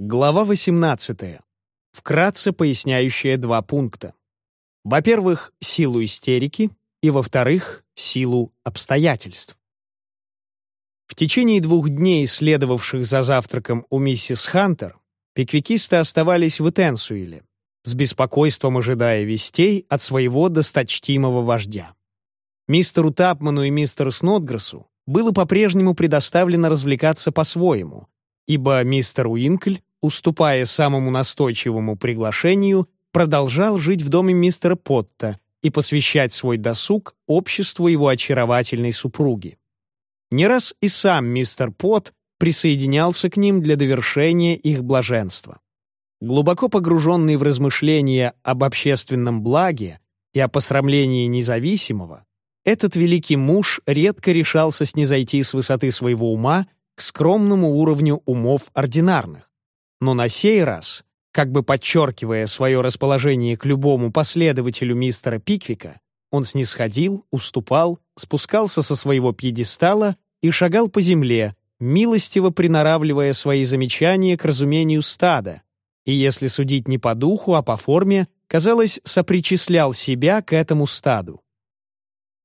Глава 18. Вкратце поясняющая два пункта. Во-первых, силу истерики, и, во-вторых, силу обстоятельств. В течение двух дней, следовавших за завтраком у миссис Хантер, пиквикисты оставались в Этенсуиле, с беспокойством ожидая вестей от своего досточтимого вождя. Мистеру Тапману и мистеру Снотграссу было по-прежнему предоставлено развлекаться по-своему, ибо мистер Уинкль уступая самому настойчивому приглашению, продолжал жить в доме мистера Потта и посвящать свой досуг обществу его очаровательной супруги. Не раз и сам мистер Пот присоединялся к ним для довершения их блаженства. Глубоко погруженный в размышления об общественном благе и о посрамлении независимого, этот великий муж редко решался снизойти с высоты своего ума к скромному уровню умов ординарных но на сей раз, как бы подчеркивая свое расположение к любому последователю мистера Пиквика, он снисходил, уступал, спускался со своего пьедестала и шагал по земле, милостиво приноравливая свои замечания к разумению стада, и если судить не по духу, а по форме, казалось, сопричислял себя к этому стаду.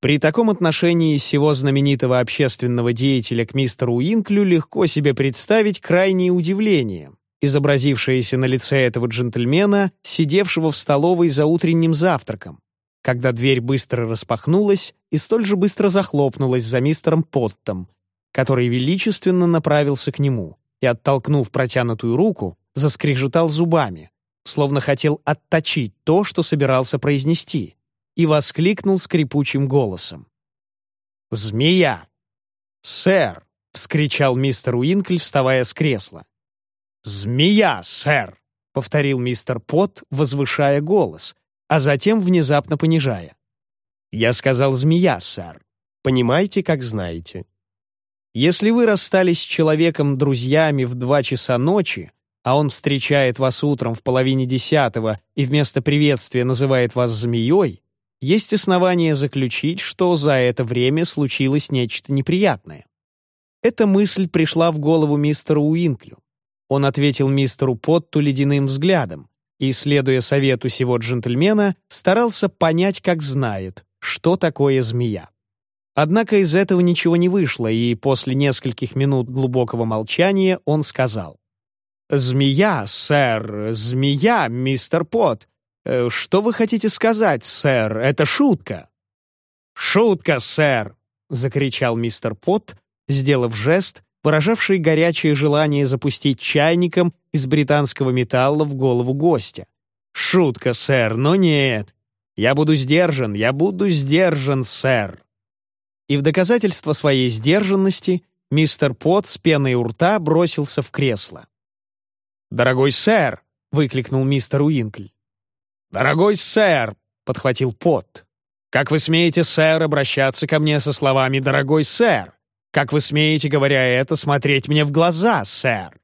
При таком отношении сего знаменитого общественного деятеля к мистеру Уинклю легко себе представить крайнее удивление, изобразившееся на лице этого джентльмена, сидевшего в столовой за утренним завтраком, когда дверь быстро распахнулась и столь же быстро захлопнулась за мистером Поттом, который величественно направился к нему и, оттолкнув протянутую руку, заскрежетал зубами, словно хотел отточить то, что собирался произнести, и воскликнул скрипучим голосом. «Змея!» «Сэр!» — вскричал мистер Уинкль, вставая с кресла. «Змея, сэр!» — повторил мистер Пот, возвышая голос, а затем внезапно понижая. «Я сказал «змея, сэр». Понимаете, как знаете. Если вы расстались с человеком друзьями в два часа ночи, а он встречает вас утром в половине десятого и вместо приветствия называет вас змеей, есть основания заключить, что за это время случилось нечто неприятное. Эта мысль пришла в голову мистеру Уинклю. Он ответил мистеру Потту ледяным взглядом и, следуя совету сего джентльмена, старался понять, как знает, что такое змея. Однако из этого ничего не вышло, и после нескольких минут глубокого молчания он сказал. «Змея, сэр, змея, мистер Пот. Э, что вы хотите сказать, сэр? Это шутка». «Шутка, сэр!» — закричал мистер Пот, сделав жест, выражавший горячее желание запустить чайником из британского металла в голову гостя. «Шутка, сэр, но нет. Я буду сдержан, я буду сдержан, сэр». И в доказательство своей сдержанности мистер Пот с пеной у рта бросился в кресло. «Дорогой сэр!» — выкликнул мистер Уинкль. «Дорогой сэр!» — подхватил Пот. «Как вы смеете, сэр, обращаться ко мне со словами «дорогой сэр»? Как вы смеете, говоря это, смотреть мне в глаза, сэр?»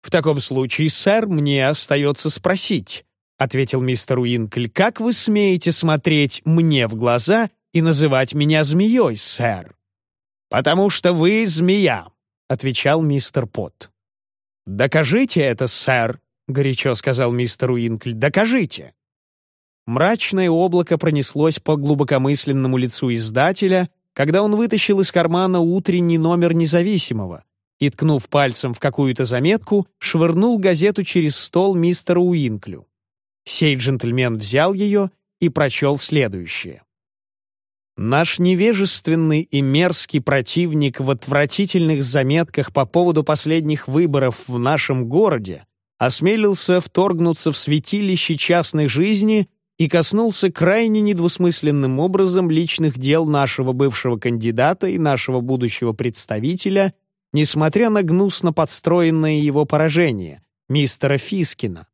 «В таком случае, сэр, мне остается спросить», — ответил мистер Уинкль, «как вы смеете смотреть мне в глаза и называть меня змеей, сэр?» «Потому что вы змея», — отвечал мистер Пот. «Докажите это, сэр», — горячо сказал мистер Уинкль, «докажите». Мрачное облако пронеслось по глубокомысленному лицу издателя, когда он вытащил из кармана утренний номер «Независимого» и, ткнув пальцем в какую-то заметку, швырнул газету через стол мистеру Уинклю. Сей джентльмен взял ее и прочел следующее. Наш невежественный и мерзкий противник в отвратительных заметках по поводу последних выборов в нашем городе осмелился вторгнуться в святилище частной жизни и коснулся крайне недвусмысленным образом личных дел нашего бывшего кандидата и нашего будущего представителя, несмотря на гнусно подстроенное его поражение, мистера Фискина.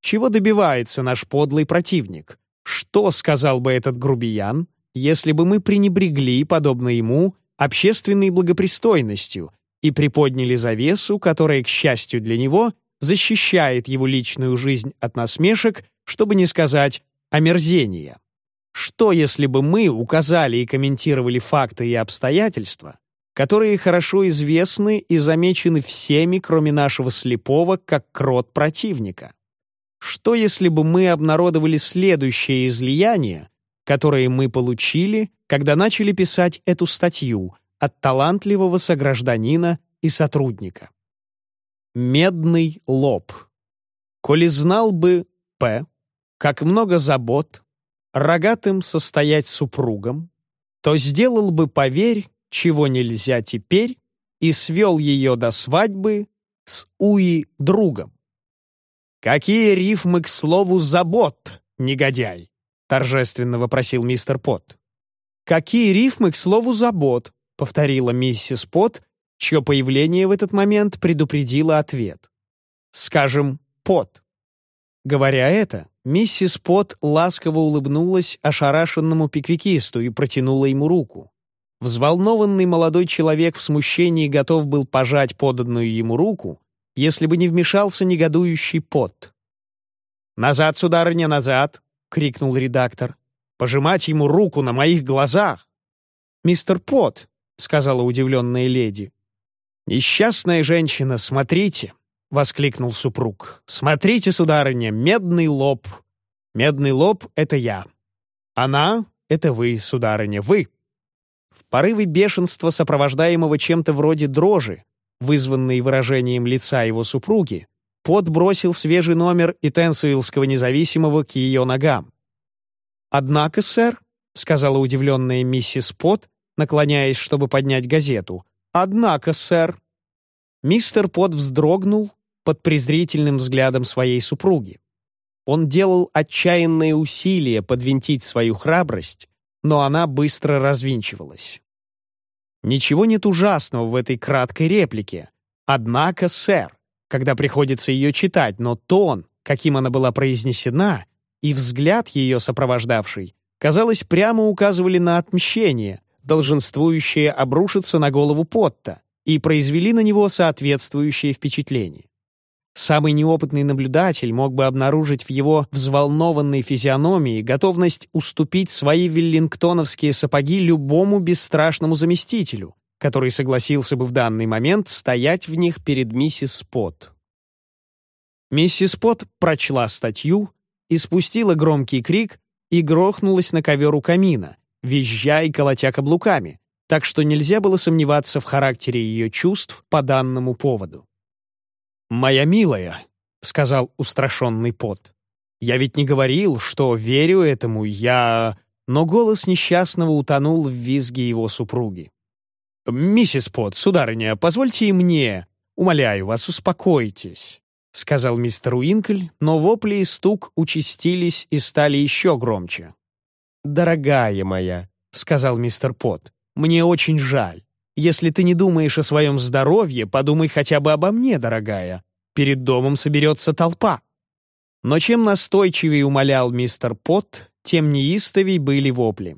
Чего добивается наш подлый противник? Что сказал бы этот грубиян, если бы мы пренебрегли, подобно ему, общественной благопристойностью и приподняли завесу, которая, к счастью для него, защищает его личную жизнь от насмешек, чтобы не сказать омерзения. Что, если бы мы указали и комментировали факты и обстоятельства, которые хорошо известны и замечены всеми, кроме нашего слепого, как крот противника. Что если бы мы обнародовали следующее излияние, которое мы получили, когда начали писать эту статью от талантливого согражданина и сотрудника? Медный лоб. Коли знал бы П, как много забот, рогатым состоять супругом, то сделал бы, поверь, чего нельзя теперь, и свел ее до свадьбы с Уи другом. «Какие рифмы к слову забот, негодяй?» — торжественно вопросил мистер Пот. «Какие рифмы к слову забот?» — повторила миссис Пот, чье появление в этот момент предупредило ответ. «Скажем, Пот». Говоря это, миссис Пот ласково улыбнулась ошарашенному пиквикисту и протянула ему руку. Взволнованный молодой человек в смущении готов был пожать поданную ему руку, если бы не вмешался негодующий пот. «Назад, сударыня, назад!» — крикнул редактор. «Пожимать ему руку на моих глазах!» «Мистер Пот», — сказала удивленная леди. «Несчастная женщина, смотрите!» — воскликнул супруг. «Смотрите, сударыня, медный лоб! Медный лоб — это я. Она — это вы, сударыня, вы!» В порыве бешенства, сопровождаемого чем-то вроде дрожи, вызванный выражением лица его супруги, Пот бросил свежий номер Итенсуилского независимого к ее ногам. «Однако, сэр», — сказала удивленная миссис Пот, наклоняясь, чтобы поднять газету, «однако, сэр». Мистер Пот вздрогнул под презрительным взглядом своей супруги. Он делал отчаянные усилия подвинтить свою храбрость, но она быстро развинчивалась. Ничего нет ужасного в этой краткой реплике. Однако, сэр, когда приходится ее читать, но тон, каким она была произнесена, и взгляд ее сопровождавший, казалось, прямо указывали на отмщение, долженствующее обрушиться на голову Потта, и произвели на него соответствующее впечатление. Самый неопытный наблюдатель мог бы обнаружить в его взволнованной физиономии готовность уступить свои веллингтоновские сапоги любому бесстрашному заместителю, который согласился бы в данный момент стоять в них перед миссис Пот. Миссис Пот прочла статью, испустила громкий крик и грохнулась на ковер у камина, визжа и колотя каблуками, так что нельзя было сомневаться в характере ее чувств по данному поводу. «Моя милая», — сказал устрашенный пот, — «я ведь не говорил, что верю этому, я...» Но голос несчастного утонул в визге его супруги. «Миссис Пот, сударыня, позвольте и мне. Умоляю вас, успокойтесь», — сказал мистер Уинкль, но вопли и стук участились и стали еще громче. «Дорогая моя», — сказал мистер Пот, — «мне очень жаль. Если ты не думаешь о своем здоровье, подумай хотя бы обо мне, дорогая. Перед домом соберется толпа». Но чем настойчивее умолял мистер Пот, тем неистовей были вопли.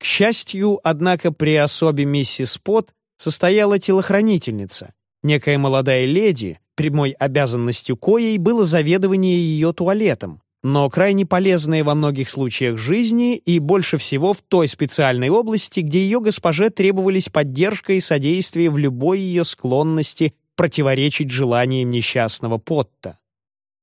К счастью, однако, при особе миссис Пот состояла телохранительница, некая молодая леди, прямой обязанностью коей было заведование ее туалетом, но крайне полезная во многих случаях жизни и больше всего в той специальной области, где ее госпоже требовались поддержка и содействие в любой ее склонности противоречить желаниям несчастного Потта.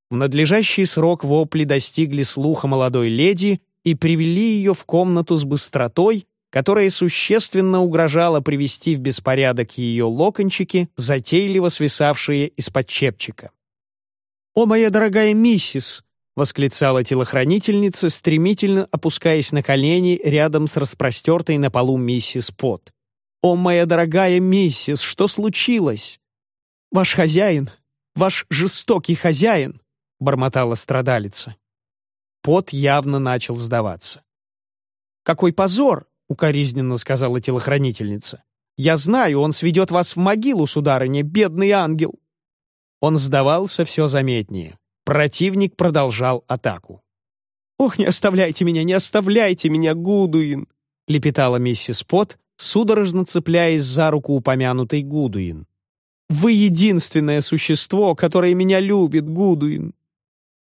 В надлежащий срок вопли достигли слуха молодой леди и привели ее в комнату с быстротой, которая существенно угрожала привести в беспорядок ее локончики, затейливо свисавшие из-под чепчика. «О, моя дорогая миссис!» — восклицала телохранительница, стремительно опускаясь на колени рядом с распростертой на полу миссис Пот. «О, моя дорогая миссис, что случилось?» «Ваш хозяин, ваш жестокий хозяин!» — бормотала страдалица. Пот явно начал сдаваться. «Какой позор!» — укоризненно сказала телохранительница. «Я знаю, он сведет вас в могилу, сударыня, бедный ангел!» Он сдавался все заметнее. Противник продолжал атаку. «Ох, не оставляйте меня, не оставляйте меня, Гудуин!» — лепетала миссис Пот, судорожно цепляясь за руку упомянутой Гудуин. «Вы единственное существо, которое меня любит, Гудуин!»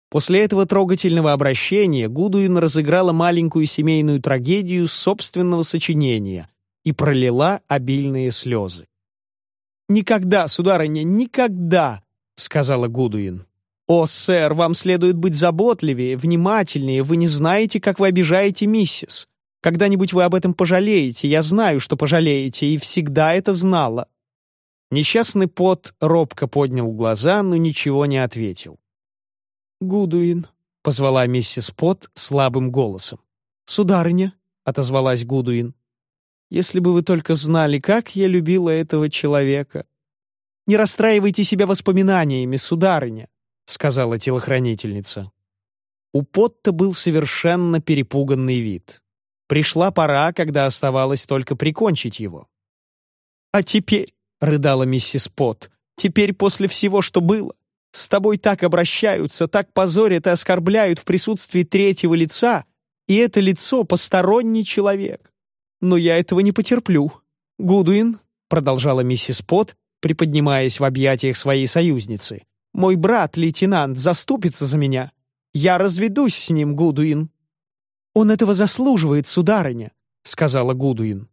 После этого трогательного обращения Гудуин разыграла маленькую семейную трагедию собственного сочинения и пролила обильные слезы. «Никогда, сударыня, никогда!» — сказала Гудуин. «О, сэр, вам следует быть заботливее, внимательнее, вы не знаете, как вы обижаете миссис. Когда-нибудь вы об этом пожалеете, я знаю, что пожалеете, и всегда это знала». Несчастный пот робко поднял глаза, но ничего не ответил. «Гудуин», — позвала миссис Пот слабым голосом. «Сударыня», — отозвалась Гудуин, — «если бы вы только знали, как я любила этого человека». «Не расстраивайте себя воспоминаниями, сударыня», — сказала телохранительница. У Потта был совершенно перепуганный вид. Пришла пора, когда оставалось только прикончить его. «А теперь», — рыдала миссис Пот, — «теперь после всего, что было, с тобой так обращаются, так позорят и оскорбляют в присутствии третьего лица, и это лицо — посторонний человек. Но я этого не потерплю. Гудуин», — продолжала миссис Пот, приподнимаясь в объятиях своей союзницы, «мой брат, лейтенант, заступится за меня. Я разведусь с ним, Гудуин». «Он этого заслуживает, сударыня», — сказала Гудуин.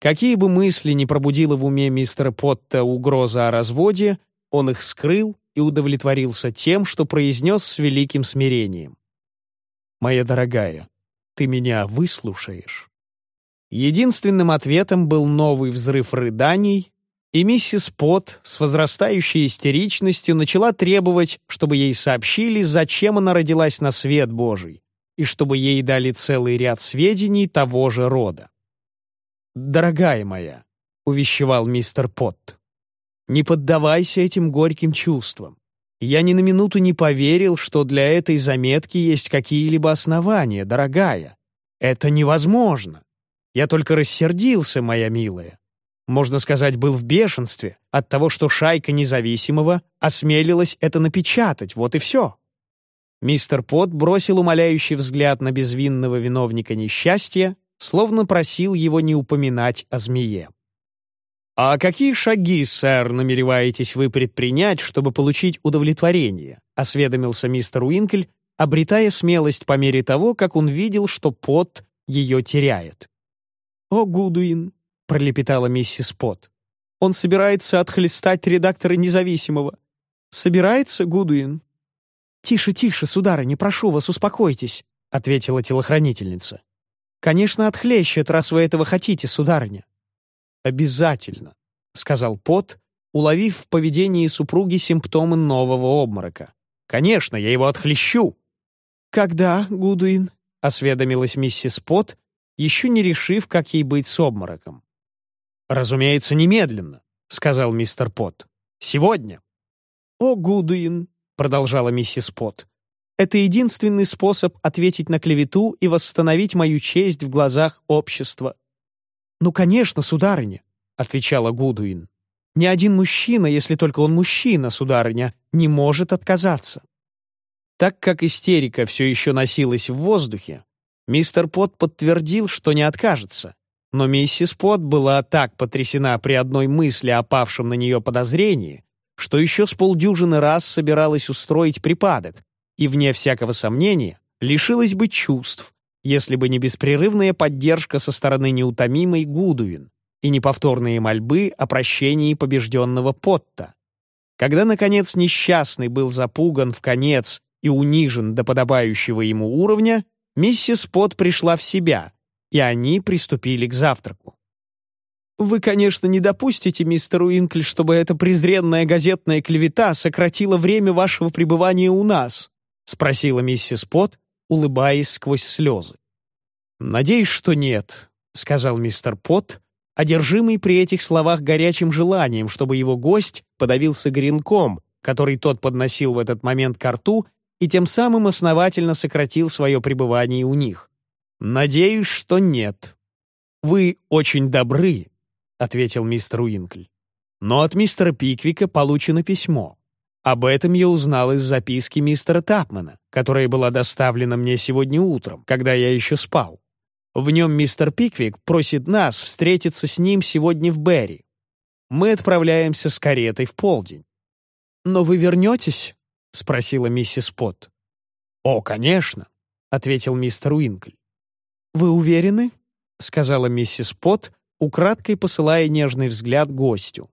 Какие бы мысли ни пробудила в уме мистера Потта угроза о разводе, он их скрыл и удовлетворился тем, что произнес с великим смирением. «Моя дорогая, ты меня выслушаешь?» Единственным ответом был новый взрыв рыданий, и миссис Пот с возрастающей истеричностью начала требовать, чтобы ей сообщили, зачем она родилась на свет Божий, и чтобы ей дали целый ряд сведений того же рода. «Дорогая моя», — увещевал мистер Пот, — «не поддавайся этим горьким чувствам. Я ни на минуту не поверил, что для этой заметки есть какие-либо основания, дорогая. Это невозможно. Я только рассердился, моя милая. Можно сказать, был в бешенстве от того, что шайка независимого осмелилась это напечатать, вот и все. Мистер Пот бросил умоляющий взгляд на безвинного виновника несчастья, словно просил его не упоминать о змее. «А какие шаги, сэр, намереваетесь вы предпринять, чтобы получить удовлетворение?» — осведомился мистер Уинкль, обретая смелость по мере того, как он видел, что Пот ее теряет. «О, Гудуин!» — пролепетала миссис Пот. «Он собирается отхлестать редактора независимого. Собирается, Гудуин?» «Тише, тише, сударыня, прошу вас, успокойтесь», — ответила телохранительница. «Конечно, отхлещет, раз вы этого хотите, сударыня. «Обязательно», — сказал Пот, уловив в поведении супруги симптомы нового обморока. «Конечно, я его отхлещу!» «Когда, Гудуин?» — осведомилась миссис Пот, еще не решив, как ей быть с обмороком. «Разумеется, немедленно», — сказал мистер Пот. «Сегодня». «О, Гудуин», — продолжала миссис Пот, «это единственный способ ответить на клевету и восстановить мою честь в глазах общества. «Ну, конечно, сударыня», — отвечала Гудуин. «Ни один мужчина, если только он мужчина, сударыня, не может отказаться». Так как истерика все еще носилась в воздухе, мистер Пот подтвердил, что не откажется. Но миссис Пот была так потрясена при одной мысли о павшем на нее подозрении, что еще с полдюжины раз собиралась устроить припадок и, вне всякого сомнения, лишилась бы чувств, если бы не беспрерывная поддержка со стороны неутомимой Гудуин и неповторные мольбы о прощении побежденного Потта. Когда, наконец, несчастный был запуган в конец и унижен до подобающего ему уровня, миссис Пот пришла в себя, и они приступили к завтраку. «Вы, конечно, не допустите, мистер Уинкль, чтобы эта презренная газетная клевета сократила время вашего пребывания у нас?» — спросила миссис Пот, улыбаясь сквозь слезы. «Надеюсь, что нет», — сказал мистер Пот, одержимый при этих словах горячим желанием, чтобы его гость подавился гренком, который тот подносил в этот момент к рту и тем самым основательно сократил свое пребывание у них. «Надеюсь, что нет». «Вы очень добры», — ответил мистер Уинкль. «Но от мистера Пиквика получено письмо. Об этом я узнал из записки мистера Тапмана, которая была доставлена мне сегодня утром, когда я еще спал. В нем мистер Пиквик просит нас встретиться с ним сегодня в Берри. Мы отправляемся с каретой в полдень. «Но вы вернетесь?» — спросила миссис Пот. «О, конечно», — ответил мистер Уинкль. «Вы уверены?» — сказала миссис Пот, украдкой посылая нежный взгляд гостю.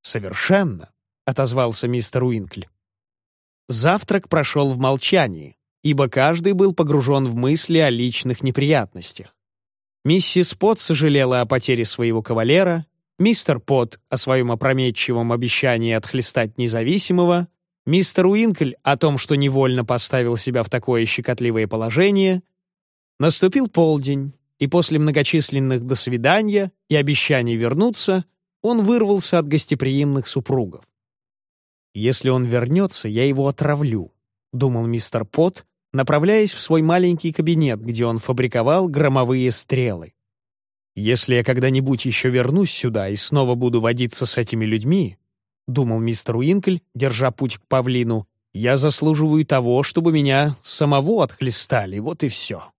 «Совершенно», — отозвался мистер Уинкль. Завтрак прошел в молчании, ибо каждый был погружен в мысли о личных неприятностях. Миссис Пот сожалела о потере своего кавалера, мистер Пот о своем опрометчивом обещании отхлестать независимого, мистер Уинкль о том, что невольно поставил себя в такое щекотливое положение. Наступил полдень, и после многочисленных «до свидания» и обещаний вернуться, он вырвался от гостеприимных супругов. «Если он вернется, я его отравлю», — думал мистер Пот, направляясь в свой маленький кабинет, где он фабриковал громовые стрелы. «Если я когда-нибудь еще вернусь сюда и снова буду водиться с этими людьми», — думал мистер Уинкль, держа путь к павлину, «я заслуживаю того, чтобы меня самого отхлестали, вот и все».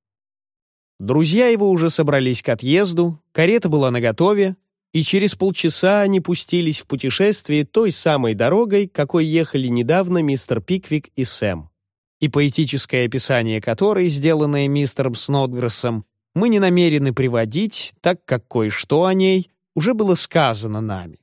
Друзья его уже собрались к отъезду, карета была наготове, и через полчаса они пустились в путешествие той самой дорогой, какой ехали недавно мистер Пиквик и Сэм. И поэтическое описание которой, сделанное мистером Снотгрессом, мы не намерены приводить, так как кое-что о ней уже было сказано нами.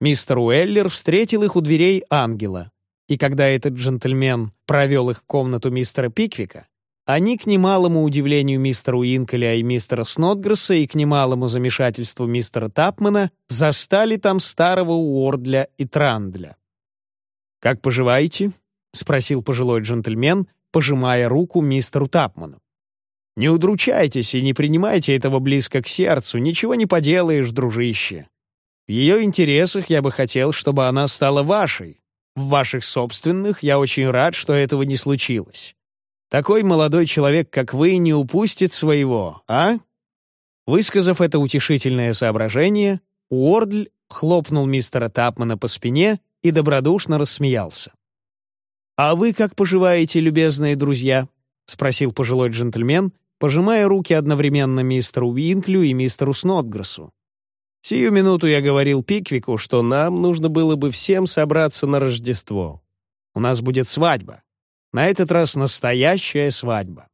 Мистер Уэллер встретил их у дверей ангела, и когда этот джентльмен провел их в комнату мистера Пиквика, они, к немалому удивлению мистера Уинкеля и мистера Снотгресса и к немалому замешательству мистера Тапмана, застали там старого Уордля и Трандля. «Как поживаете?» — спросил пожилой джентльмен, пожимая руку мистеру Тапману. «Не удручайтесь и не принимайте этого близко к сердцу, ничего не поделаешь, дружище. В ее интересах я бы хотел, чтобы она стала вашей. В ваших собственных я очень рад, что этого не случилось. Такой молодой человек, как вы, не упустит своего, а?» Высказав это утешительное соображение, Уордль хлопнул мистера Тапмана по спине и добродушно рассмеялся. «А вы как поживаете, любезные друзья?» — спросил пожилой джентльмен, пожимая руки одновременно мистеру Уинклю и мистеру Снотгрессу. «Сию минуту я говорил Пиквику, что нам нужно было бы всем собраться на Рождество. У нас будет свадьба. На этот раз настоящая свадьба.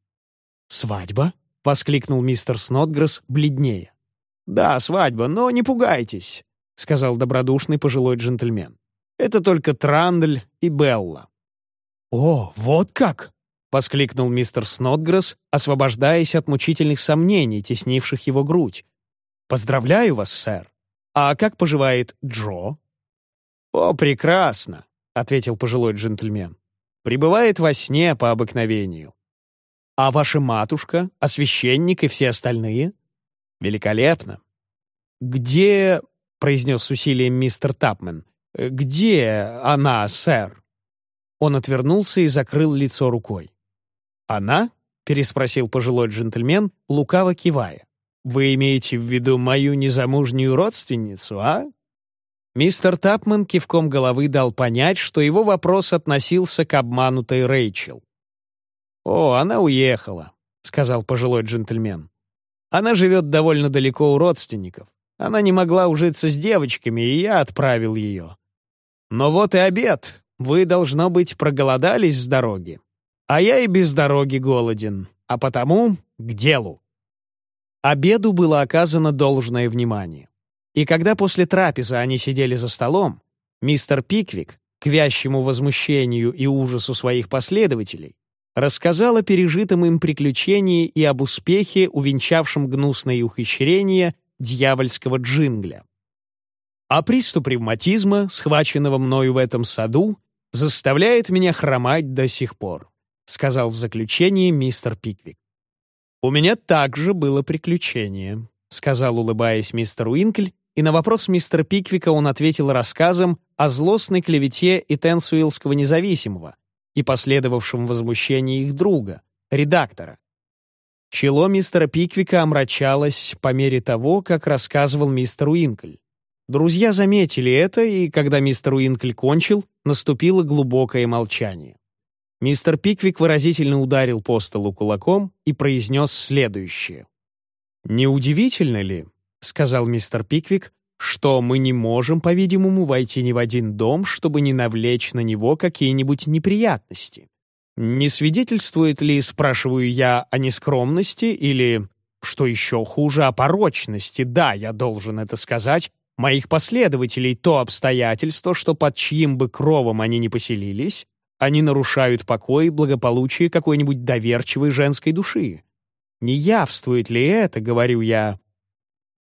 «Свадьба?» — воскликнул мистер Снотгресс бледнее. «Да, свадьба, но не пугайтесь», — сказал добродушный пожилой джентльмен. «Это только Трандль и Белла». «О, вот как!» — воскликнул мистер Снотгресс, освобождаясь от мучительных сомнений, теснивших его грудь. «Поздравляю вас, сэр. А как поживает Джо?» «О, прекрасно», — ответил пожилой джентльмен пребывает во сне по обыкновению. А ваша матушка, а священник и все остальные? Великолепно. Где, — произнес с усилием мистер Тапмен, — где она, сэр? Он отвернулся и закрыл лицо рукой. «Она?» — переспросил пожилой джентльмен, лукаво кивая. «Вы имеете в виду мою незамужнюю родственницу, а?» Мистер Тапман кивком головы дал понять, что его вопрос относился к обманутой Рэйчел. «О, она уехала», — сказал пожилой джентльмен. «Она живет довольно далеко у родственников. Она не могла ужиться с девочками, и я отправил ее. Но вот и обед. Вы, должно быть, проголодались с дороги. А я и без дороги голоден, а потому к делу». Обеду было оказано должное внимание. И когда после трапезы они сидели за столом, мистер Пиквик, к вящему возмущению и ужасу своих последователей, рассказал о пережитом им приключении и об успехе, увенчавшем гнусное ухищрение дьявольского джингля. А приступ ревматизма, схваченного мною в этом саду, заставляет меня хромать до сих пор, сказал в заключении мистер Пиквик. «У меня также было приключение», — сказал, улыбаясь мистер Уинкль, и на вопрос мистера Пиквика он ответил рассказом о злостной клевете и Тенсуилского независимого и последовавшем возмущении их друга, редактора. Чело мистера Пиквика омрачалось по мере того, как рассказывал мистер Уинкль. Друзья заметили это, и когда мистер Уинкль кончил, наступило глубокое молчание. Мистер Пиквик выразительно ударил по столу кулаком и произнес следующее. «Неудивительно ли, — сказал мистер Пиквик, что мы не можем, по-видимому, войти ни в один дом, чтобы не навлечь на него какие-нибудь неприятности. Не свидетельствует ли, спрашиваю я, о нескромности или, что еще хуже, о порочности, да, я должен это сказать, моих последователей то обстоятельство, что под чьим бы кровом они ни поселились, они нарушают покой и благополучие какой-нибудь доверчивой женской души. Не явствует ли это, говорю я?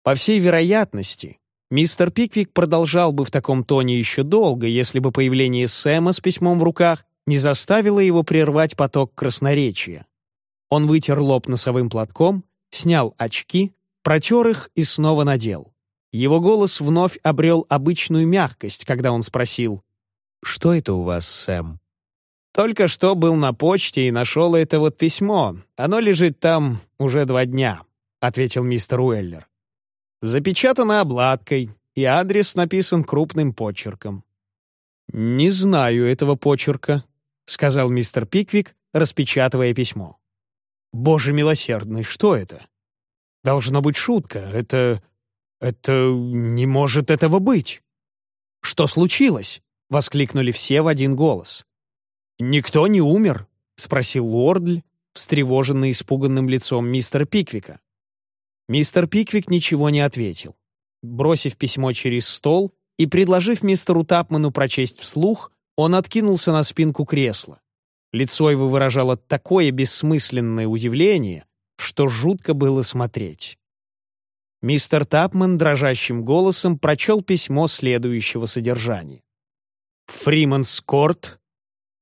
По всей вероятности, мистер Пиквик продолжал бы в таком тоне еще долго, если бы появление Сэма с письмом в руках не заставило его прервать поток красноречия. Он вытер лоб носовым платком, снял очки, протер их и снова надел. Его голос вновь обрел обычную мягкость, когда он спросил, «Что это у вас, Сэм?» «Только что был на почте и нашел это вот письмо. Оно лежит там уже два дня», — ответил мистер Уэллер. «Запечатано обладкой, и адрес написан крупным почерком». «Не знаю этого почерка», — сказал мистер Пиквик, распечатывая письмо. «Боже милосердный, что это?» «Должно быть шутка. Это «Это... не может этого быть!» «Что случилось?» — воскликнули все в один голос. «Никто не умер?» — спросил Уордль, встревоженный испуганным лицом мистера Пиквика. Мистер Пиквик ничего не ответил. Бросив письмо через стол и предложив мистеру Тапману прочесть вслух, он откинулся на спинку кресла. Лицо его выражало такое бессмысленное удивление, что жутко было смотреть. Мистер Тапман дрожащим голосом прочел письмо следующего содержания. Фриманс Корт,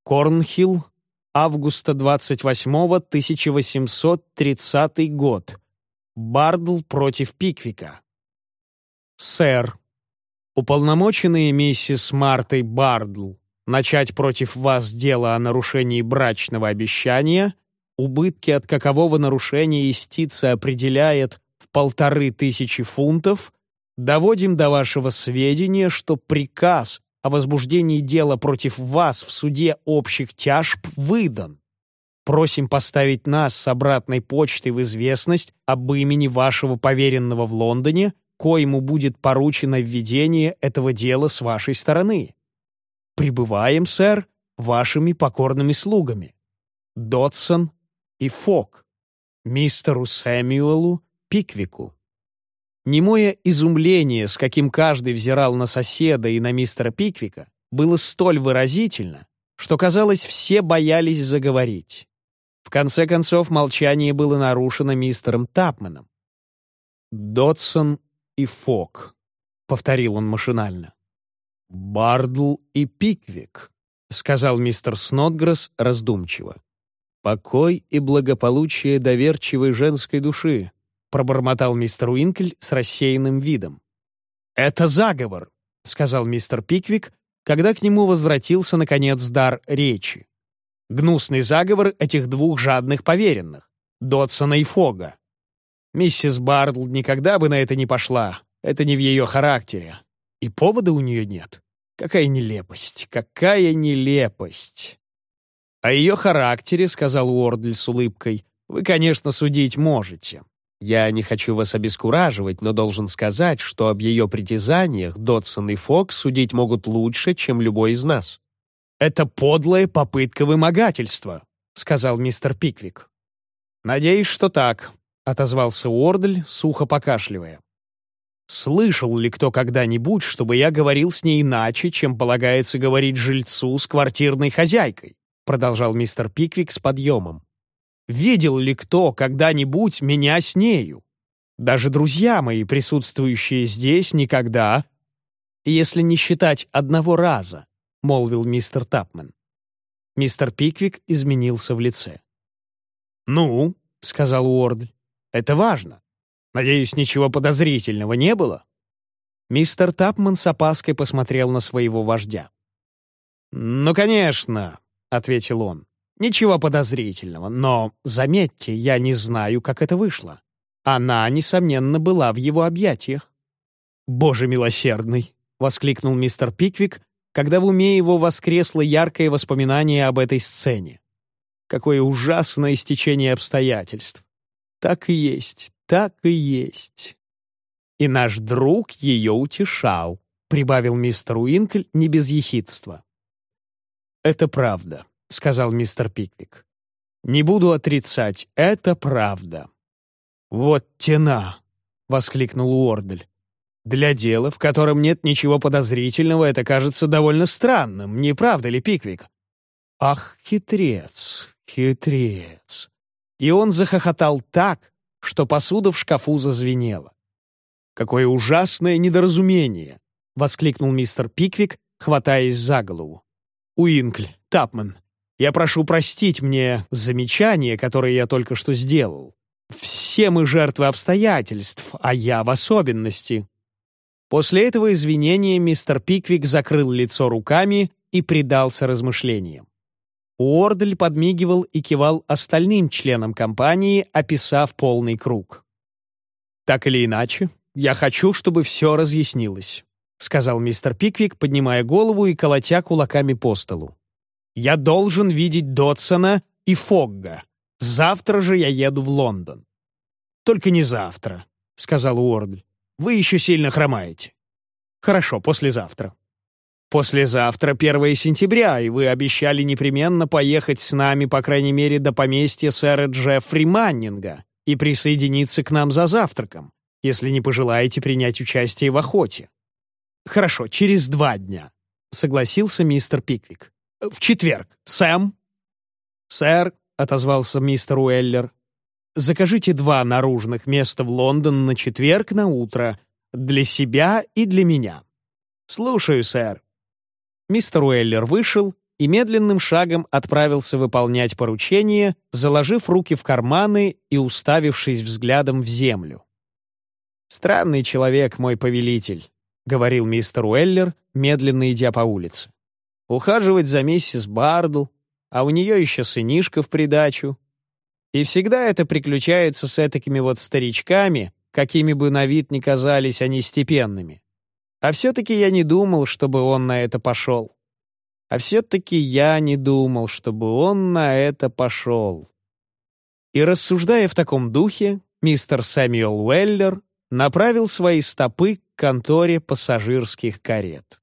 Корнхилл, августа 28 1830 год. Бардл против Пиквика. Сэр, уполномоченные миссис Мартой Бардл начать против вас дело о нарушении брачного обещания, убытки от какового нарушения истица определяет в полторы тысячи фунтов, доводим до вашего сведения, что приказ о возбуждении дела против вас в суде общих тяжб выдан. Просим поставить нас с обратной почтой в известность об имени вашего поверенного в Лондоне, коему будет поручено введение этого дела с вашей стороны. Прибываем, сэр, вашими покорными слугами. Дотсон и Фок. Мистеру Сэмюэлу Пиквику. Немое изумление, с каким каждый взирал на соседа и на мистера Пиквика, было столь выразительно, что, казалось, все боялись заговорить. Конце концов, молчание было нарушено мистером Тапменом. «Дотсон и Фок», — повторил он машинально. «Бардл и Пиквик», — сказал мистер Снотгресс раздумчиво. «Покой и благополучие доверчивой женской души, пробормотал мистер Уинкль с рассеянным видом. «Это заговор», — сказал мистер Пиквик, когда к нему возвратился, наконец, дар речи. «Гнусный заговор этих двух жадных поверенных, Дотсона и Фога. Миссис Бардл никогда бы на это не пошла, это не в ее характере. И повода у нее нет. Какая нелепость, какая нелепость!» «О ее характере», — сказал Уордль с улыбкой, — «вы, конечно, судить можете. Я не хочу вас обескураживать, но должен сказать, что об ее притязаниях Дотсон и Фокс судить могут лучше, чем любой из нас. «Это подлая попытка вымогательства», — сказал мистер Пиквик. «Надеюсь, что так», — отозвался Уордль, сухо покашливая. «Слышал ли кто когда-нибудь, чтобы я говорил с ней иначе, чем полагается говорить жильцу с квартирной хозяйкой?» продолжал мистер Пиквик с подъемом. Видел ли кто когда-нибудь меня с нею? Даже друзья мои, присутствующие здесь, никогда, если не считать одного раза, — молвил мистер Тапмен. Мистер Пиквик изменился в лице. «Ну», — сказал Уордль, — «это важно. Надеюсь, ничего подозрительного не было?» Мистер Тапман с опаской посмотрел на своего вождя. «Ну, конечно», — ответил он. Ничего подозрительного, но, заметьте, я не знаю, как это вышло. Она, несомненно, была в его объятиях. «Боже милосердный!» — воскликнул мистер Пиквик, когда в уме его воскресло яркое воспоминание об этой сцене. Какое ужасное стечение обстоятельств! Так и есть, так и есть. И наш друг ее утешал, прибавил мистер Уинкль не без ехидства. Это правда. — сказал мистер Пиквик. «Не буду отрицать, это правда. «Вот тена!» — воскликнул Уордль. «Для дела, в котором нет ничего подозрительного, это кажется довольно странным, не правда ли, Пиквик?» «Ах, хитрец, хитрец!» И он захохотал так, что посуда в шкафу зазвенела. «Какое ужасное недоразумение!» — воскликнул мистер Пиквик, хватаясь за голову. «Уинкль, Тапман, я прошу простить мне замечание, которое я только что сделал. Все мы жертвы обстоятельств, а я в особенности». После этого извинения мистер Пиквик закрыл лицо руками и предался размышлениям. Уордль подмигивал и кивал остальным членам компании, описав полный круг. «Так или иначе, я хочу, чтобы все разъяснилось», сказал мистер Пиквик, поднимая голову и колотя кулаками по столу. «Я должен видеть Дотсона и Фогга. Завтра же я еду в Лондон». «Только не завтра», — сказал Уордль. «Вы еще сильно хромаете». «Хорошо, послезавтра». «Послезавтра, 1 сентября, и вы обещали непременно поехать с нами, по крайней мере, до поместья сэра Джеффри Маннинга и присоединиться к нам за завтраком, если не пожелаете принять участие в охоте». «Хорошо, через два дня», — согласился мистер Пиквик. «В четверг. Сэм?» «Сэр», — отозвался мистер Уэллер, «закажите два наружных места в Лондон на четверг на утро, для себя и для меня». «Слушаю, сэр». Мистер Уэллер вышел и медленным шагом отправился выполнять поручение, заложив руки в карманы и уставившись взглядом в землю. «Странный человек, мой повелитель», — говорил мистер Уэллер, медленно идя по улице. «Ухаживать за миссис Бардл, а у нее еще сынишка в придачу. И всегда это приключается с этакими вот старичками, какими бы на вид ни казались они степенными. А все-таки я не думал, чтобы он на это пошел. А все-таки я не думал, чтобы он на это пошел. И рассуждая в таком духе, мистер Сэмюэл Уэллер направил свои стопы к конторе пассажирских карет.